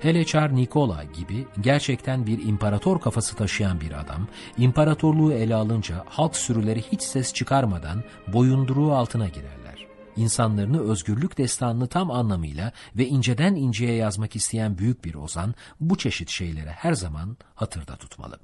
Hele Nikola gibi gerçekten bir imparator kafası taşıyan bir adam, imparatorluğu ele alınca halk sürüleri hiç ses çıkarmadan boyunduruğu altına girerler. İnsanlarını özgürlük destanını tam anlamıyla ve inceden inceye yazmak isteyen büyük bir ozan bu çeşit şeyleri her zaman hatırda tutmalı.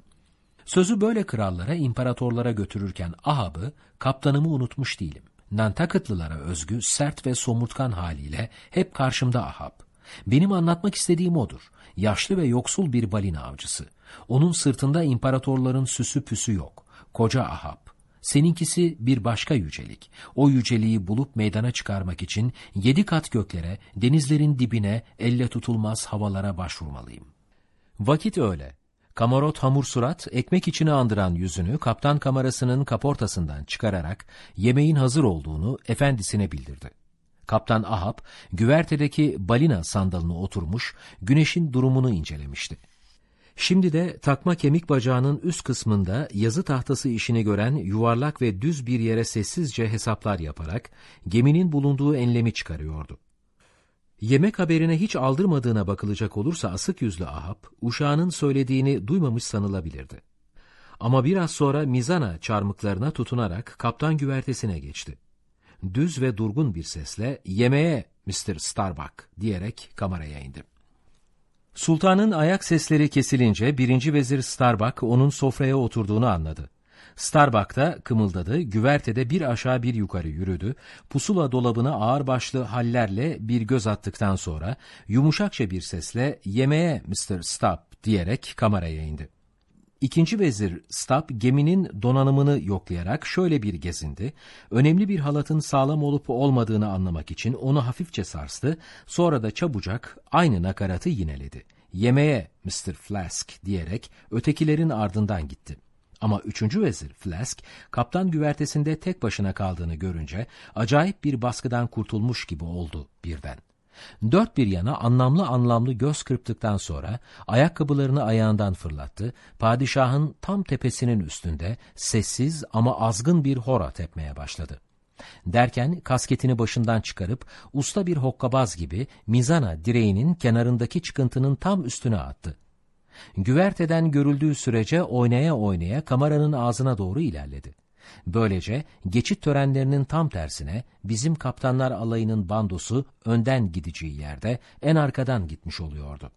Sözü böyle krallara, imparatorlara götürürken Ahab'ı, kaptanımı unutmuş değilim. Nantakıtlılara özgü sert ve somurtkan haliyle hep karşımda Ahab. Benim anlatmak istediğim odur. Yaşlı ve yoksul bir balina avcısı. Onun sırtında imparatorların süsü püsü yok. Koca Ahab. Seninkisi bir başka yücelik. O yüceliği bulup meydana çıkarmak için yedi kat göklere, denizlerin dibine, elle tutulmaz havalara başvurmalıyım. Vakit öyle. Kamarot hamur surat, ekmek içine andıran yüzünü kaptan kamerasının kaportasından çıkararak yemeğin hazır olduğunu efendisine bildirdi. Kaptan Ahab, güvertedeki balina sandalına oturmuş, güneşin durumunu incelemişti. Şimdi de takma kemik bacağının üst kısmında yazı tahtası işini gören yuvarlak ve düz bir yere sessizce hesaplar yaparak geminin bulunduğu enlemi çıkarıyordu. Yemek haberine hiç aldırmadığına bakılacak olursa asık yüzlü Ahab, uşağının söylediğini duymamış sanılabilirdi. Ama biraz sonra mizana çarmıklarına tutunarak kaptan güvertesine geçti. Düz ve durgun bir sesle yemeğe Mr. Starbuck diyerek kameraya indi. Sultanın ayak sesleri kesilince birinci vezir Starbuck onun sofraya oturduğunu anladı. Starbuck da kımıldadı, güvertede bir aşağı bir yukarı yürüdü, pusula dolabına ağırbaşlı hallerle bir göz attıktan sonra yumuşakça bir sesle yemeğe Mr. Stubb diyerek kameraya indi. İkinci vezir Stab geminin donanımını yoklayarak şöyle bir gezindi. Önemli bir halatın sağlam olup olmadığını anlamak için onu hafifçe sarstı. Sonra da çabucak aynı nakaratı yineledi. Yemeğe Mr. Flask diyerek ötekilerin ardından gitti. Ama üçüncü vezir Flask, kaptan güvertesinde tek başına kaldığını görünce acayip bir baskıdan kurtulmuş gibi oldu birden. Dört bir yana anlamlı anlamlı göz kırptıktan sonra ayakkabılarını ayağından fırlattı, padişahın tam tepesinin üstünde sessiz ama azgın bir hora tepmeye başladı. Derken kasketini başından çıkarıp usta bir hokkabaz gibi mizana direğinin kenarındaki çıkıntının tam üstüne attı. Güverteden görüldüğü sürece oynaya oynaya kameranın ağzına doğru ilerledi. Böylece geçit törenlerinin tam tersine bizim kaptanlar alayının bandosu önden gideceği yerde en arkadan gitmiş oluyordu.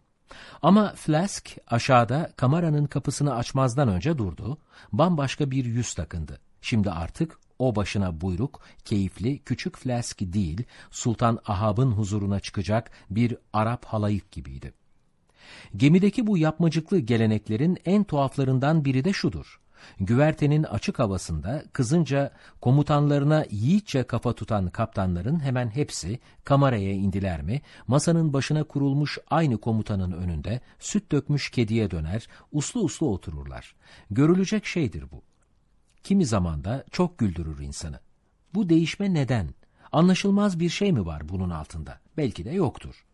Ama Flask aşağıda kameranın kapısını açmazdan önce durdu, bambaşka bir yüz takındı. Şimdi artık o başına buyruk, keyifli, küçük Flask değil, Sultan Ahab'ın huzuruna çıkacak bir Arap halayık gibiydi. Gemideki bu yapmacıklı geleneklerin en tuhaflarından biri de şudur. Güvertenin açık havasında kızınca komutanlarına yiğitçe kafa tutan kaptanların hemen hepsi kameraya indiler mi, masanın başına kurulmuş aynı komutanın önünde süt dökmüş kediye döner, uslu uslu otururlar. Görülecek şeydir bu. Kimi zamanda çok güldürür insanı. Bu değişme neden? Anlaşılmaz bir şey mi var bunun altında? Belki de yoktur.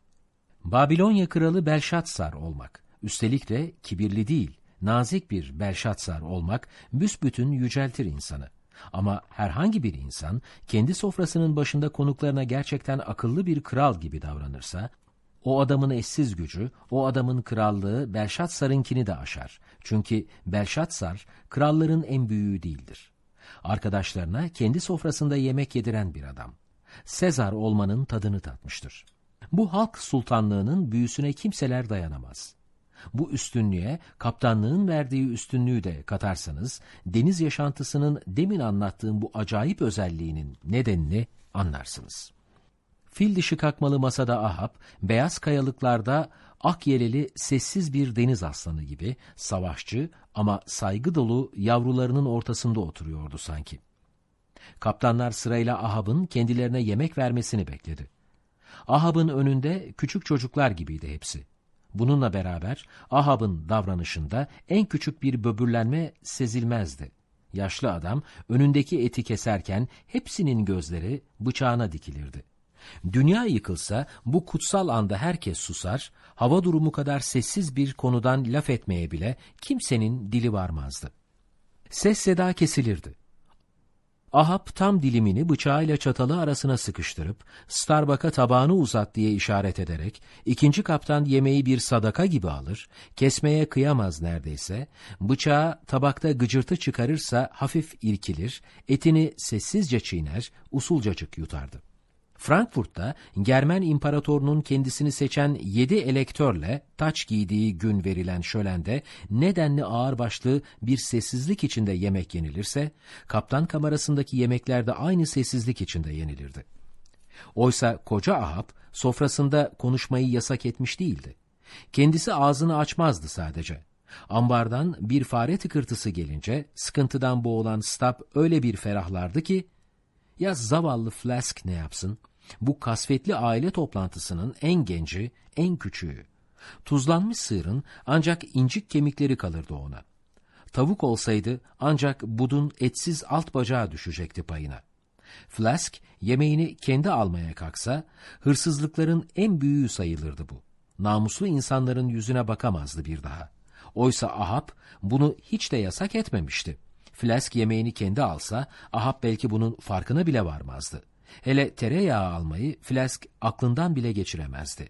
Babilonya kralı Belşatsar olmak, üstelik de kibirli değil, nazik bir Belşatsar olmak büsbütün yüceltir insanı. Ama herhangi bir insan kendi sofrasının başında konuklarına gerçekten akıllı bir kral gibi davranırsa, o adamın eşsiz gücü, o adamın krallığı Belşatsar'ınkini de aşar. Çünkü Belşatsar kralların en büyüğü değildir. Arkadaşlarına kendi sofrasında yemek yediren bir adam. Sezar olmanın tadını tatmıştır. Bu halk sultanlığının büyüsüne kimseler dayanamaz. Bu üstünlüğe kaptanlığın verdiği üstünlüğü de katarsanız deniz yaşantısının demin anlattığım bu acayip özelliğinin nedenini anlarsınız. Fil dişi kakmalı masada Ahab, beyaz kayalıklarda ak yeleli sessiz bir deniz aslanı gibi savaşçı ama saygı dolu yavrularının ortasında oturuyordu sanki. Kaptanlar sırayla Ahab'ın kendilerine yemek vermesini bekledi. Ahab'ın önünde küçük çocuklar gibiydi hepsi. Bununla beraber Ahab'ın davranışında en küçük bir böbürlenme sezilmezdi. Yaşlı adam önündeki eti keserken hepsinin gözleri bıçağına dikilirdi. Dünya yıkılsa bu kutsal anda herkes susar, hava durumu kadar sessiz bir konudan laf etmeye bile kimsenin dili varmazdı. Ses seda kesilirdi. Ahab tam dilimini bıçağıyla çatalı arasına sıkıştırıp Starbuck'a tabağını uzat diye işaret ederek ikinci kaptan yemeği bir sadaka gibi alır, kesmeye kıyamaz neredeyse, bıçağı tabakta gıcırtı çıkarırsa hafif irkilir, etini sessizce çiğner, usulcacık yutardı. Frankfurt'ta Germen İmparatorunun kendisini seçen yedi elektörle taç giydiği gün verilen şölende nedenli ağırbaşlı bir sessizlik içinde yemek yenilirse, kaptan kamerasındaki yemeklerde aynı sessizlik içinde yenilirdi. Oysa koca Ahab sofrasında konuşmayı yasak etmiş değildi. Kendisi ağzını açmazdı sadece. Ambardan bir fare tıkırtısı gelince sıkıntıdan boğulan Stab öyle bir ferahlardı ki, ya zavallı Flask ne yapsın? Bu kasvetli aile toplantısının en genci, en küçüğü. Tuzlanmış sığırın ancak incik kemikleri kalırdı ona. Tavuk olsaydı ancak budun etsiz alt bacağı düşecekti payına. Flask yemeğini kendi almaya kalksa hırsızlıkların en büyüğü sayılırdı bu. Namuslu insanların yüzüne bakamazdı bir daha. Oysa Ahab bunu hiç de yasak etmemişti. Flask yemeğini kendi alsa Ahab belki bunun farkına bile varmazdı. Hele tereyağı almayı Flask aklından bile geçiremezdi.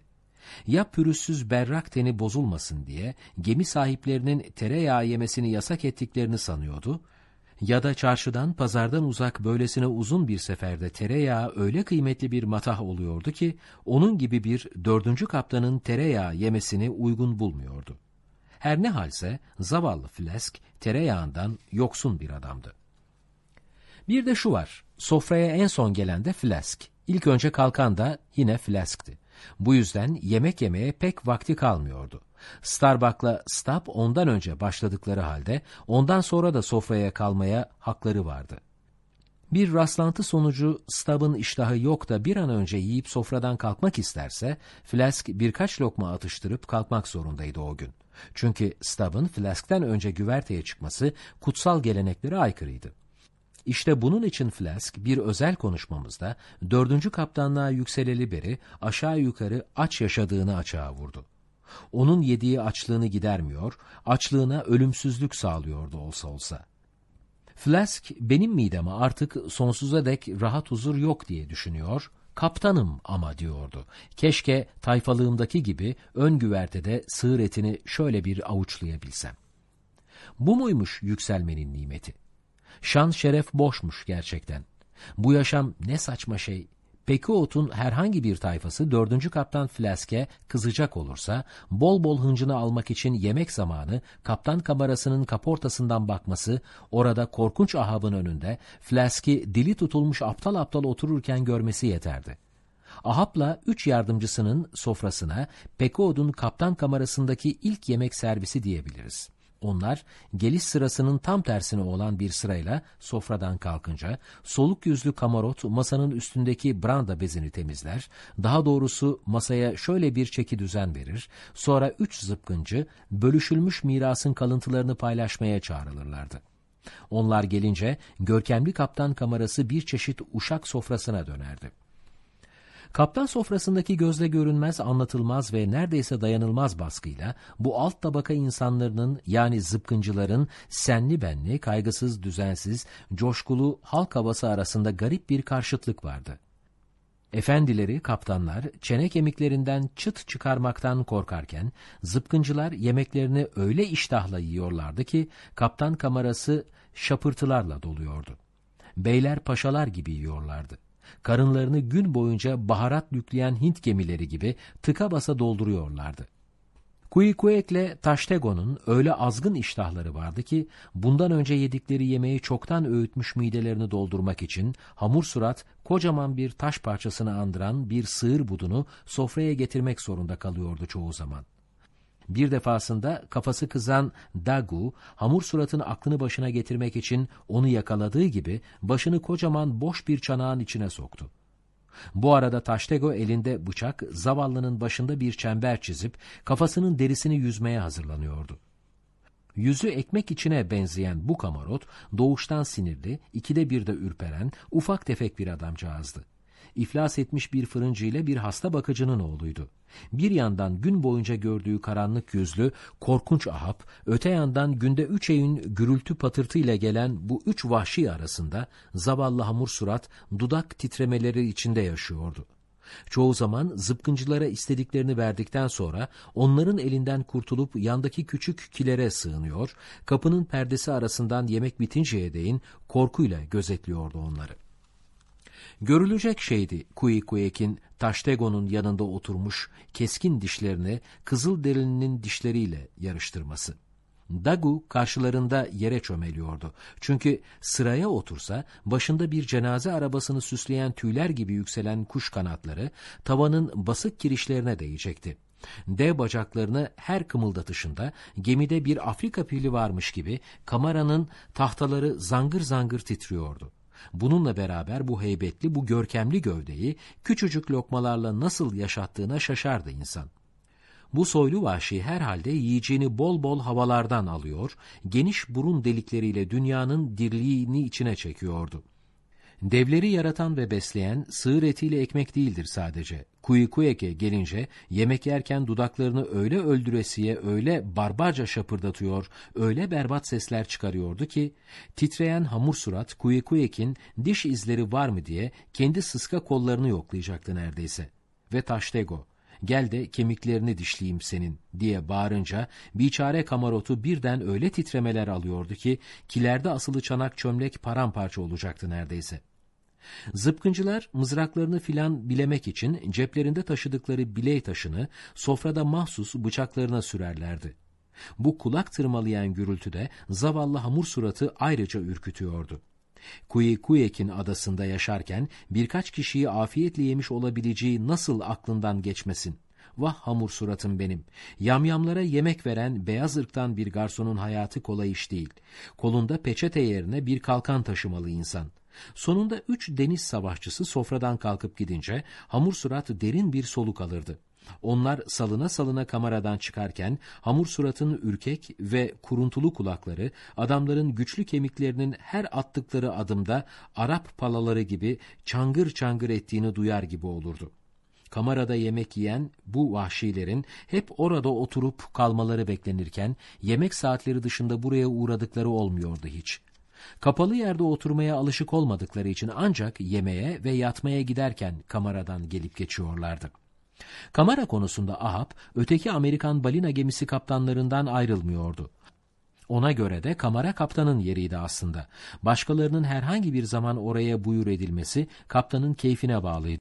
Ya pürüzsüz berrak teni bozulmasın diye gemi sahiplerinin tereyağı yemesini yasak ettiklerini sanıyordu ya da çarşıdan pazardan uzak böylesine uzun bir seferde tereyağı öyle kıymetli bir matah oluyordu ki onun gibi bir dördüncü kaptanın tereyağı yemesini uygun bulmuyordu. Her ne halse zavallı Flask tereyağından yoksun bir adamdı. Bir de şu var, sofraya en son gelen de Flask. İlk önce kalkan da yine Flask'ti. Bu yüzden yemek yemeye pek vakti kalmıyordu. Starbuck'la Stab ondan önce başladıkları halde ondan sonra da sofraya kalmaya hakları vardı. Bir rastlantı sonucu Stab'ın iştahı yok da bir an önce yiyip sofradan kalkmak isterse Flask birkaç lokma atıştırıp kalkmak zorundaydı o gün. Çünkü Stab'ın Flask'ten önce güverteye çıkması kutsal geleneklere aykırıydı. İşte bunun için Flask bir özel konuşmamızda dördüncü kaptanlığa yükseleli beri aşağı yukarı aç yaşadığını açığa vurdu. Onun yediği açlığını gidermiyor, açlığına ölümsüzlük sağlıyordu olsa olsa. Flask benim mideme artık sonsuza dek rahat huzur yok diye düşünüyor, kaptanım ama diyordu. Keşke tayfalığımdaki gibi ön güvertede sığır etini şöyle bir avuçlayabilsem. Bu muymuş yükselmenin nimeti? Şan şeref boşmuş gerçekten. Bu yaşam ne saçma şey. Peki herhangi bir tayfası dördüncü kaptan Flask'e kızacak olursa, bol bol hıncını almak için yemek zamanı kaptan kamerasının kaportasından bakması, orada korkunç ahabın önünde Flask'i dili tutulmuş aptal aptal otururken görmesi yeterdi. Ahab'la üç yardımcısının sofrasına Pekood'un kaptan kamerasındaki ilk yemek servisi diyebiliriz. Onlar geliş sırasının tam tersine olan bir sırayla sofradan kalkınca soluk yüzlü kamarot masanın üstündeki branda bezini temizler, daha doğrusu masaya şöyle bir çeki düzen verir, sonra üç zıpkıncı bölüşülmüş mirasın kalıntılarını paylaşmaya çağrılırlardı. Onlar gelince görkemli kaptan kamerası bir çeşit uşak sofrasına dönerdi. Kaptan sofrasındaki gözle görünmez, anlatılmaz ve neredeyse dayanılmaz baskıyla bu alt tabaka insanların yani zıpkıncıların senli benli, kaygısız, düzensiz, coşkulu halk havası arasında garip bir karşıtlık vardı. Efendileri, kaptanlar, çene kemiklerinden çıt çıkarmaktan korkarken, zıpkıncılar yemeklerini öyle iştahla yiyorlardı ki, kaptan kamerası şapırtılarla doluyordu. Beyler paşalar gibi yiyorlardı karınlarını gün boyunca baharat yükleyen Hint gemileri gibi tıka basa dolduruyorlardı. Kuikuek'le Taştego'nun öyle azgın iştahları vardı ki bundan önce yedikleri yemeği çoktan öğütmüş midelerini doldurmak için hamur surat kocaman bir taş parçasını andıran bir sığır budunu sofraya getirmek zorunda kalıyordu çoğu zaman. Bir defasında kafası kızan Dagu, hamur suratın aklını başına getirmek için onu yakaladığı gibi başını kocaman boş bir çanağın içine soktu. Bu arada Taştego elinde bıçak, zavallının başında bir çember çizip kafasının derisini yüzmeye hazırlanıyordu. Yüzü ekmek içine benzeyen bu kamarot, doğuştan sinirli, ikide bir de ürperen, ufak tefek bir adamcağızdı. İflas etmiş bir fırıncı ile bir hasta bakıcının oğluydu. Bir yandan gün boyunca gördüğü karanlık yüzlü, korkunç Ahab, öte yandan günde üç evin gürültü patırtıyla gelen bu üç vahşi arasında zavallı hamur surat dudak titremeleri içinde yaşıyordu. Çoğu zaman zıpkıncılara istediklerini verdikten sonra onların elinden kurtulup yandaki küçük kilere sığınıyor, kapının perdesi arasından yemek bitinceye değin korkuyla gözetliyordu onları. Görülecek şeydi Kuikuyek'in Taştego'nun yanında oturmuş keskin dişlerini kızıl derilinin dişleriyle yarıştırması. Dagu karşılarında yere çömeliyordu. Çünkü sıraya otursa başında bir cenaze arabasını süsleyen tüyler gibi yükselen kuş kanatları tavanın basık kirişlerine değecekti. Dev bacaklarını her kımıldatışında gemide bir Afrika pili varmış gibi kameranın tahtaları zangır zangır titriyordu. Bununla beraber bu heybetli, bu görkemli gövdeyi küçücük lokmalarla nasıl yaşattığına şaşardı insan. Bu soylu vahşi herhalde yiyeceğini bol bol havalardan alıyor, geniş burun delikleriyle dünyanın dirliğini içine çekiyordu. Devleri yaratan ve besleyen sığır etiyle ekmek değildir sadece. Kuyukuyeke gelince yemek yerken dudaklarını öyle öldüresiye, öyle barbarca şapırdatıyor, öyle berbat sesler çıkarıyordu ki, titreyen hamur surat Kuyukuyek'in diş izleri var mı diye kendi sıska kollarını yoklayacaktı neredeyse. Ve Taştego, gel de kemiklerini dişleyeyim senin diye bağırınca biçare kamarotu birden öyle titremeler alıyordu ki kilerde asılı çanak çömlek paramparça olacaktı neredeyse. Zıpkıncılar mızraklarını filan bilemek için ceplerinde taşıdıkları biley taşını sofrada mahsus bıçaklarına sürerlerdi. Bu kulak tırmalayan gürültüde zavallı hamur suratı ayrıca ürkütüyordu. Kuyekuyek'in adasında yaşarken birkaç kişiyi afiyetle yemiş olabileceği nasıl aklından geçmesin? Vah hamur suratım benim. Yamyamlara yemek veren beyaz ırktan bir garsonun hayatı kolay iş değil. Kolunda peçete yerine bir kalkan taşımalı insan. Sonunda üç deniz savaşçısı sofradan kalkıp gidince hamur surat derin bir soluk alırdı. Onlar salına salına kameradan çıkarken hamur suratın ürkek ve kuruntulu kulakları adamların güçlü kemiklerinin her attıkları adımda Arap palaları gibi çangır çangır ettiğini duyar gibi olurdu. Kamerada yemek yiyen bu vahşilerin hep orada oturup kalmaları beklenirken yemek saatleri dışında buraya uğradıkları olmuyordu hiç. Kapalı yerde oturmaya alışık olmadıkları için ancak yemeğe ve yatmaya giderken kameradan gelip geçiyorlardı. Kamera konusunda Ahab, öteki Amerikan balina gemisi kaptanlarından ayrılmıyordu. Ona göre de kamera kaptanın yeriydi aslında. Başkalarının herhangi bir zaman oraya buyur edilmesi kaptanın keyfine bağlıydı.